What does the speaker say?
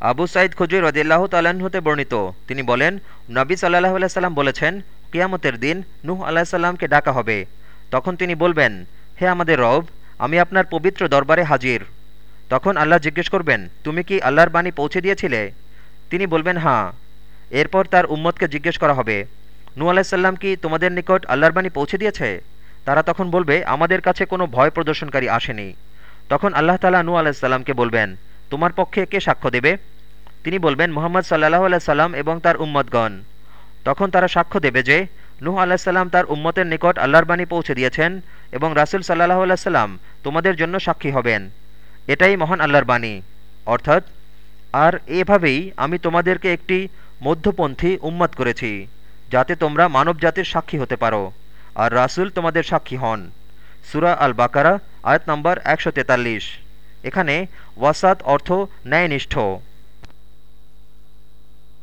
আবু সাইদ খুজুর রদিল্লাহ তাল্লাহ্ন হতে বর্ণিত। তিনি বলেন, নবী সাল্লাহ আলাইসাল্লাম বলেছেন, কিয়ামতের দিন নুহ আলাহিসাল্লামকে ডাকা হবে। তখন তিনি বলবেন, হে আমাদের রব, আমি আপনার পবিত্র দরবারে হাজির। তখন আল্লাহ জিজ্ঞেস করবেন, তুমি কি আল্লাহর বাণী পৌঁছে দিয়েছিলে? তিনি বলবেন হাঁ এরপর তার উম্মতকে জিজ্ঞেস করা হবে নু আলাহিসাল্লাম কি তোমাদের নিকট আল্লাহর বাণী পৌঁছে দিয়েছে? তারা তখন বলবে, আমাদের কাছে কোনো ভয় প্রদর্শনকারী আসেনি। তখন আল্লাহ তালা নু আলাহিসাল্লামকে বলবেন তোমার পক্ষে কে সাক্ষ্য দেবে? তিনি বলবেন, মোহাম্মদ সাল্লাহ আল্লাহ সাল্লাম এবং তার উম্মতগণ। তখন তারা সাক্ষ্য দেবে যে, নুহ আলাহিসাল্লাম তার উম্মতের নিকট আল্লাহর বাণী পৌঁছে দিয়েছেন এবং রাসুল সাল্লাহ আল্লাহ সাল্লাম তোমাদের জন্য সাক্ষী হবেন। এটাই মহান আল্লাহর বাণী। অর্থাৎ, আর এভাবেই আমি তোমাদেরকে একটি মধ্যপন্থী উম্মত করেছি, যাতে তোমরা মানব জাতির সাক্ষী হতে পারো, আর রাসুল তোমাদের সাক্ষী হন। সুরা আল বাকারা আয়াত নম্বর একশো তেতাল্লিশ। এখানে ওয়াসাত অর্থ ন্যায়নিষ্ঠ।